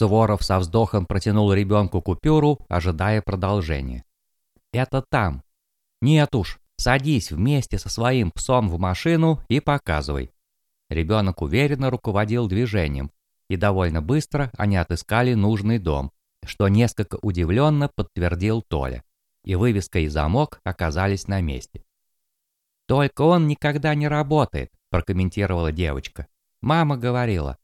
Суворов со вздохом протянул ребенку купюру, ожидая продолжения. «Это там». «Нет уж, садись вместе со своим псом в машину и показывай». Ребенок уверенно руководил движением, и довольно быстро они отыскали нужный дом, что несколько удивленно подтвердил Толя, и вывеска и замок оказались на месте. «Только он никогда не работает», – прокомментировала девочка. «Мама говорила.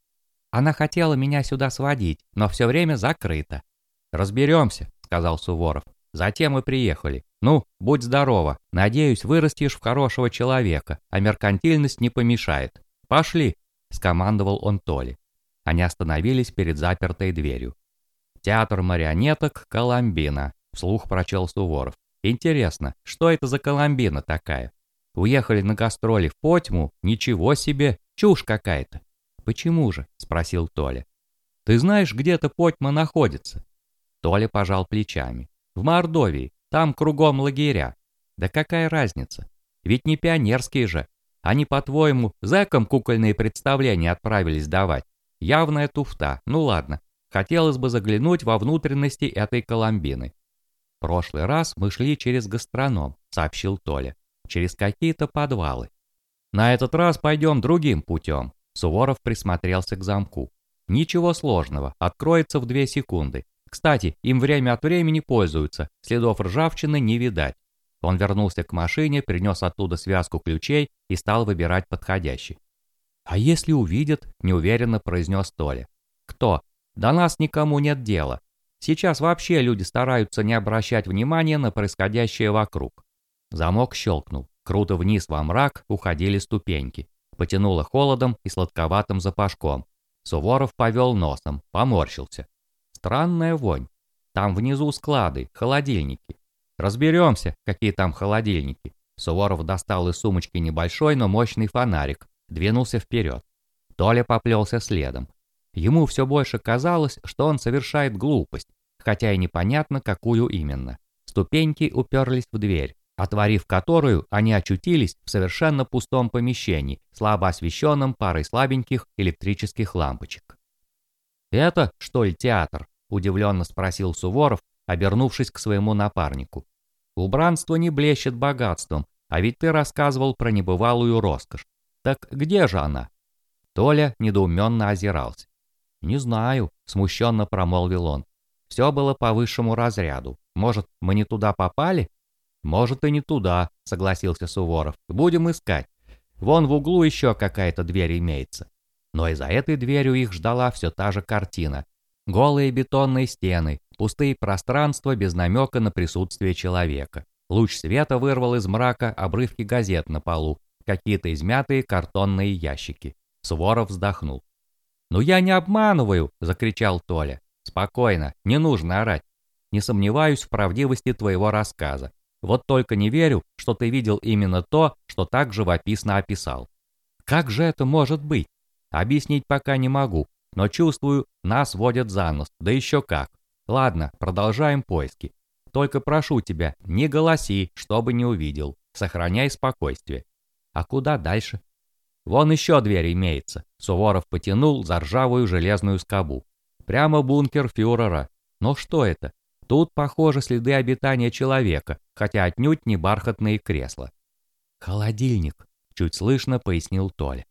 Она хотела меня сюда сводить, но все время закрыто». «Разберемся», – сказал Суворов. «Затем и приехали. Ну, будь здорова. Надеюсь, вырастешь в хорошего человека, а меркантильность не помешает. Пошли», – скомандовал он Толе. Они остановились перед запертой дверью. «Театр марионеток Коломбина», – вслух прочел Суворов. «Интересно, что это за Коломбина такая?» Уехали на гастроли в Потьму? Ничего себе, чушь какая-то. Почему же? Спросил Толя. Ты знаешь, где-то Потьма находится? Толя пожал плечами. В Мордовии, там кругом лагеря. Да какая разница? Ведь не пионерские же. Они, по-твоему, зэкам кукольные представления отправились давать. Явная туфта. Ну ладно. Хотелось бы заглянуть во внутренности этой Коломбины. Прошлый раз мы шли через гастроном, сообщил Толя через какие-то подвалы. На этот раз пойдем другим путем. Суворов присмотрелся к замку. Ничего сложного, откроется в две секунды. Кстати, им время от времени пользуются, следов ржавчины не видать. Он вернулся к машине, принес оттуда связку ключей и стал выбирать подходящий. «А если увидят?» – неуверенно произнес Толя. «Кто? До нас никому нет дела. Сейчас вообще люди стараются не обращать внимания на происходящее вокруг. Замок щелкнул. Круто вниз во мрак уходили ступеньки. Потянуло холодом и сладковатым запашком. Суворов повел носом, поморщился. Странная вонь. Там внизу склады, холодильники. Разберемся, какие там холодильники. Суворов достал из сумочки небольшой, но мощный фонарик. Двинулся вперед. Толя поплелся следом. Ему все больше казалось, что он совершает глупость, хотя и непонятно, какую именно. Ступеньки уперлись в дверь, отворив которую, они очутились в совершенно пустом помещении, слабо освещенном парой слабеньких электрических лампочек. «Это, что ли, театр?» – удивленно спросил Суворов, обернувшись к своему напарнику. «Убранство не блещет богатством, а ведь ты рассказывал про небывалую роскошь. Так где же она?» Толя недоуменно озирался. «Не знаю», – смущенно промолвил он. «Все было по высшему разряду. Может, мы не туда попали?» «Может, и не туда», — согласился Суворов. «Будем искать. Вон в углу еще какая-то дверь имеется». Но и за этой дверью их ждала все та же картина. Голые бетонные стены, пустые пространства без намека на присутствие человека. Луч света вырвал из мрака обрывки газет на полу, какие-то измятые картонные ящики. Суворов вздохнул. «Ну я не обманываю!» – закричал Толя. «Спокойно, не нужно орать. Не сомневаюсь в правдивости твоего рассказа. Вот только не верю, что ты видел именно то, что так живописно описал. Как же это может быть? Объяснить пока не могу, но чувствую, нас водят за нос, да еще как. Ладно, продолжаем поиски. Только прошу тебя, не голоси, чтобы не увидел. Сохраняй спокойствие. А куда дальше? Вон еще дверь имеется. Суворов потянул за ржавую железную скобу. Прямо бункер фюрера. Но что это? Тут, похоже, следы обитания человека, хотя отнюдь не бархатные кресла. «Холодильник», — чуть слышно пояснил Толя.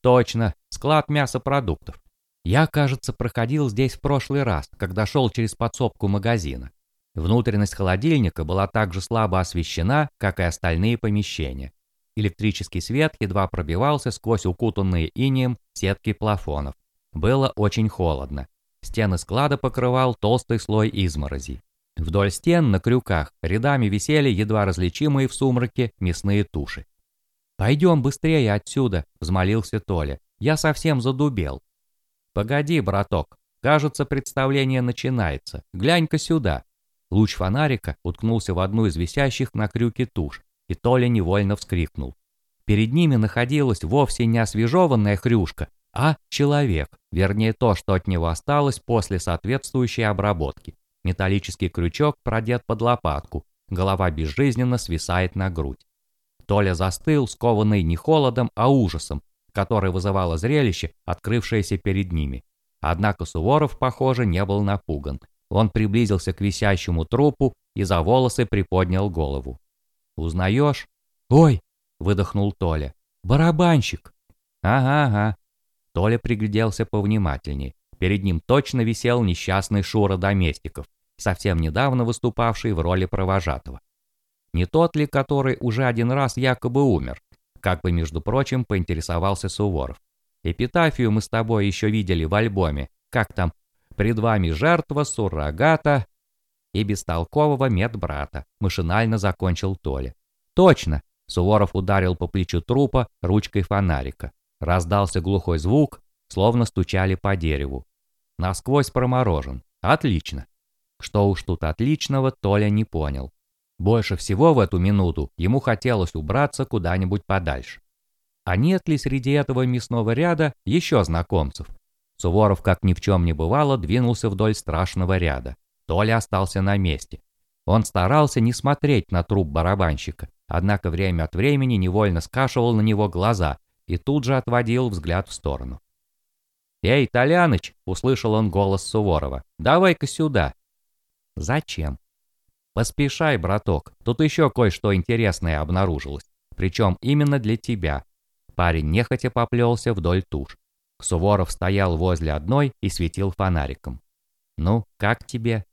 «Точно, склад мясопродуктов. Я, кажется, проходил здесь в прошлый раз, когда шел через подсобку магазина. Внутренность холодильника была так же слабо освещена, как и остальные помещения. Электрический свет едва пробивался сквозь укутанные инеем сетки плафонов. Было очень холодно. Стены склада покрывал толстый слой изморози. Вдоль стен на крюках рядами висели едва различимые в сумраке мясные туши. «Пойдем быстрее отсюда», — взмолился Толя. «Я совсем задубел». «Погоди, браток. Кажется, представление начинается. Глянь-ка сюда». Луч фонарика уткнулся в одну из висящих на крюке туш, и Толя невольно вскрикнул. Перед ними находилась вовсе не освежеванная хрюшка, а человек, вернее то, что от него осталось после соответствующей обработки. Металлический крючок продет под лопатку, голова безжизненно свисает на грудь. Толя застыл, скованный не холодом, а ужасом, который вызывало зрелище, открывшееся перед ними. Однако Суворов, похоже, не был напуган. Он приблизился к висящему трупу и за волосы приподнял голову. «Узнаешь?» «Ой!» — выдохнул Толя. «Барабанщик!» «Ага-ага». Толя пригляделся повнимательней. Перед ним точно висел несчастный Шура Доместиков, совсем недавно выступавший в роли провожатого. Не тот ли, который уже один раз якобы умер? Как бы, между прочим, поинтересовался Суворов. Эпитафию мы с тобой еще видели в альбоме. Как там? Пред вами жертва, суррогата и бестолкового медбрата. Машинально закончил Толя. Точно! Суворов ударил по плечу трупа ручкой фонарика. Раздался глухой звук, словно стучали по дереву. Насквозь проморожен. Отлично. Что уж тут отличного, Толя не понял. Больше всего в эту минуту ему хотелось убраться куда-нибудь подальше. А нет ли среди этого мясного ряда еще знакомцев? Суворов, как ни в чем не бывало, двинулся вдоль страшного ряда. Толя остался на месте. Он старался не смотреть на труп барабанщика, однако время от времени невольно скашивал на него глаза и тут же отводил взгляд в сторону. «Эй, Толяныч!» — услышал он голос Суворова. «Давай-ка сюда!» «Зачем?» «Поспешай, браток, тут еще кое-что интересное обнаружилось, причем именно для тебя». Парень нехотя поплелся вдоль туш. Суворов стоял возле одной и светил фонариком. «Ну, как тебе?»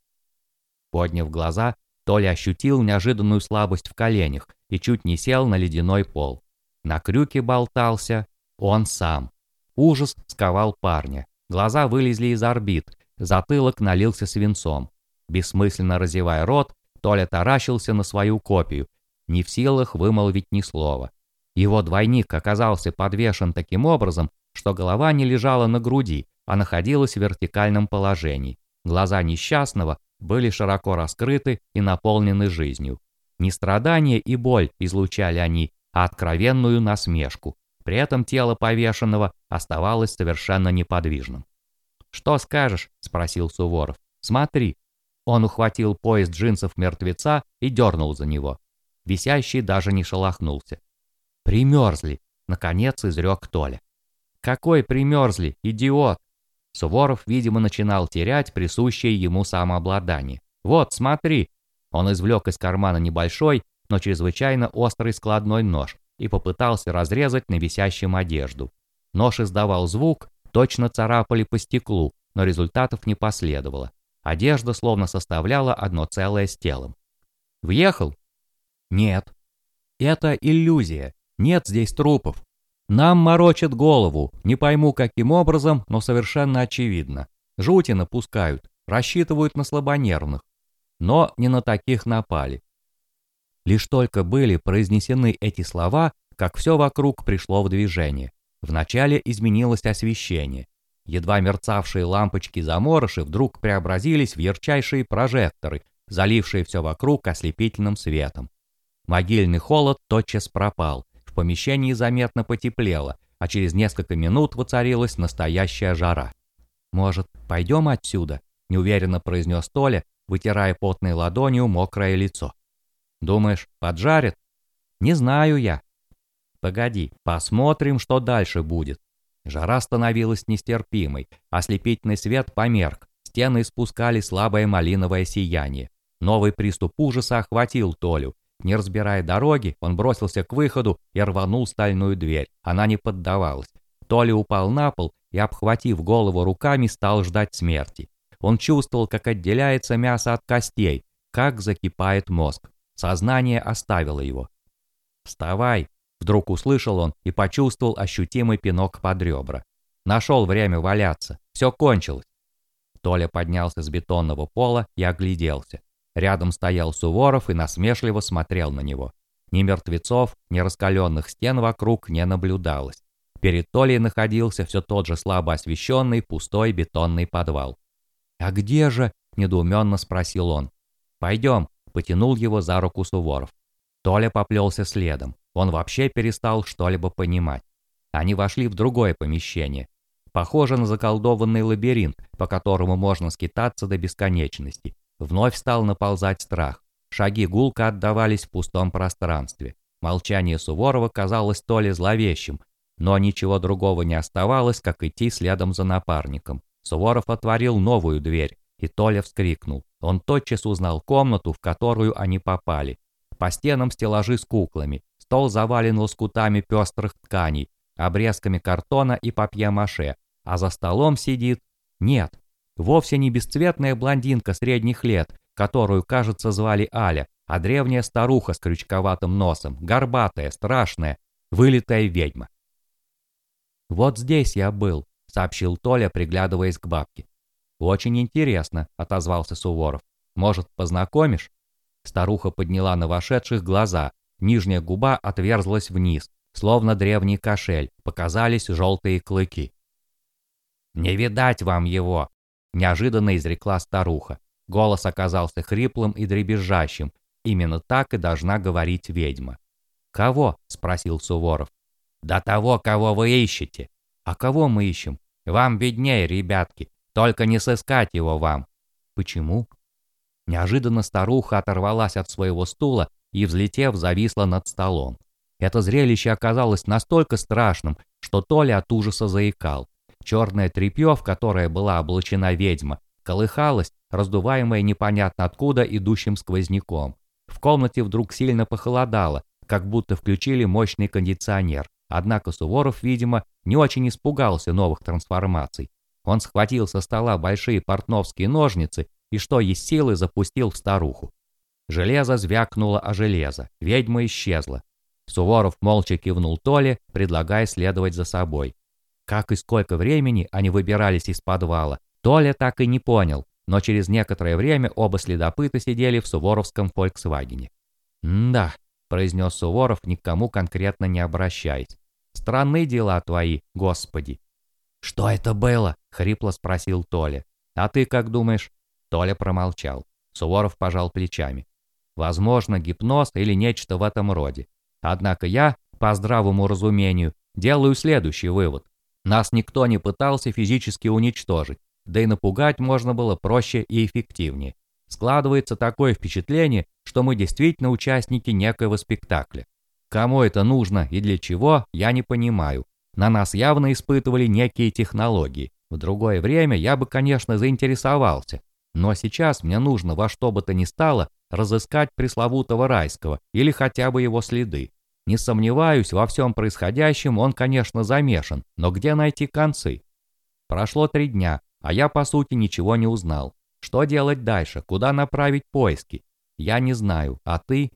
Подняв глаза, Толя ощутил неожиданную слабость в коленях и чуть не сел на ледяной пол. На крюке болтался он сам. Ужас сковал парня. Глаза вылезли из орбит, затылок налился свинцом. Бессмысленно разевая рот, Толя таращился на свою копию, не в силах вымолвить ни слова. Его двойник оказался подвешен таким образом, что голова не лежала на груди, а находилась в вертикальном положении. Глаза несчастного были широко раскрыты и наполнены жизнью. Не страдание и боль излучали они, а откровенную насмешку. При этом тело повешенного оставалось совершенно неподвижным. «Что скажешь?» – спросил Суворов. «Смотри». Он ухватил пояс джинсов мертвеца и дернул за него. Висящий даже не шелохнулся. «Примерзли!» – наконец изрек Толя. «Какой примерзли, идиот!» Суворов, видимо, начинал терять присущее ему самообладание. «Вот, смотри!» Он извлек из кармана небольшой, но чрезвычайно острый складной нож и попытался разрезать на висящем одежду. Нож издавал звук, точно царапали по стеклу, но результатов не последовало. Одежда словно составляла одно целое с телом. «Въехал?» «Нет». «Это иллюзия. Нет здесь трупов. Нам морочат голову, не пойму каким образом, но совершенно очевидно. Жути напускают, рассчитывают на слабонервных. Но не на таких напали. Лишь только были произнесены эти слова, как все вокруг пришло в движение. Вначале изменилось освещение. Едва мерцавшие лампочки заморыши вдруг преобразились в ярчайшие прожекторы, залившие все вокруг ослепительным светом. Могильный холод тотчас пропал, в помещении заметно потеплело, а через несколько минут воцарилась настоящая жара. «Может, пойдем отсюда?» – неуверенно произнес Толя, вытирая потной ладонью мокрое лицо. Думаешь, поджарит? Не знаю я. Погоди, посмотрим, что дальше будет. Жара становилась нестерпимой, ослепительный свет померк, стены испускали слабое малиновое сияние. Новый приступ ужаса охватил Толю. Не разбирая дороги, он бросился к выходу и рванул стальную дверь. Она не поддавалась. Толя упал на пол и, обхватив голову руками, стал ждать смерти. Он чувствовал, как отделяется мясо от костей, как закипает мозг. Сознание оставило его. «Вставай!» — вдруг услышал он и почувствовал ощутимый пинок под ребра. Нашел время валяться. Все кончилось. Толя поднялся с бетонного пола и огляделся. Рядом стоял Суворов и насмешливо смотрел на него. Ни мертвецов, ни раскаленных стен вокруг не наблюдалось. Перед Толей находился все тот же слабо освещенный пустой бетонный подвал. «А где же?» – недоуменно спросил он. «Пойдем», потянул его за руку Суворов. Толя поплелся следом. Он вообще перестал что-либо понимать. Они вошли в другое помещение. Похоже на заколдованный лабиринт, по которому можно скитаться до бесконечности. Вновь стал наползать страх. Шаги гулко отдавались в пустом пространстве. Молчание Суворова казалось то ли зловещим, но ничего другого не оставалось, как идти следом за напарником. Суворов отворил новую дверь, и Толя вскрикнул. Он тотчас узнал комнату, в которую они попали. По стенам стеллажи с куклами, стол завален лоскутами пестрых тканей, обрезками картона и папье-маше, а за столом сидит... Нет, вовсе не бесцветная блондинка средних лет, которую, кажется, звали Аля, а древняя старуха с крючковатым носом, горбатая, страшная, вылитая ведьма. «Вот здесь я был», — сообщил Толя, приглядываясь к бабке. «Очень интересно», — отозвался Суворов. «Может, познакомишь?» Старуха подняла на вошедших глаза, нижняя губа отверзлась вниз, словно древний кошель, показались желтые клыки. «Не видать вам его!» – неожиданно изрекла старуха. Голос оказался хриплым и дребезжащим. Именно так и должна говорить ведьма. «Кого?» – спросил Суворов. «Да того, кого вы ищете». «А кого мы ищем?» «Вам беднее, ребятки. Только не сыскать его вам». «Почему?» Неожиданно старуха оторвалась от своего стула и, взлетев, зависла над столом. Это зрелище оказалось настолько страшным, что Толя от ужаса заикал. Черное тряпье, в которое была облачена ведьма, колыхалось, раздуваемое непонятно откуда идущим сквозняком. В комнате вдруг сильно похолодало, как будто включили мощный кондиционер. Однако Суворов, видимо, не очень испугался новых трансформаций. Он схватил со стола большие портновские ножницы и что есть силы запустил в старуху. Железо звякнуло о железо, ведьма исчезла. Суворов молча кивнул Толе, предлагая следовать за собой. Как и сколько времени они выбирались из подвала, Толя так и не понял, но через некоторое время оба следопыта сидели в суворовском «Фольксвагене». «Да», — произнес Суворов, никому конкретно не обращаясь. «Странные дела твои, господи». «Что это было?» — хрипло спросил Толя. «А ты как думаешь?» Толя промолчал. Суворов пожал плечами. Возможно, гипноз или нечто в этом роде. Однако я, по здравому разумению, делаю следующий вывод. Нас никто не пытался физически уничтожить, да и напугать можно было проще и эффективнее. Складывается такое впечатление, что мы действительно участники некоего спектакля. Кому это нужно и для чего, я не понимаю. На нас явно испытывали некие технологии. В другое время я бы, конечно, заинтересовался, но сейчас мне нужно во что бы то ни стало разыскать пресловутого райского или хотя бы его следы. Не сомневаюсь, во всем происходящем он, конечно, замешан, но где найти концы? Прошло три дня, а я, по сути, ничего не узнал. Что делать дальше? Куда направить поиски? Я не знаю, а ты?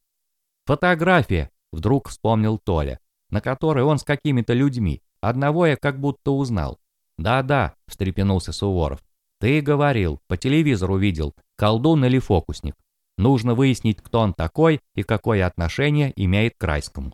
Фотография, вдруг вспомнил Толя, на которой он с какими-то людьми. Одного я как будто узнал. Да-да, встрепенулся Суворов. Ты говорил, по телевизору видел, колдун или фокусник. Нужно выяснить, кто он такой и какое отношение имеет к райскому.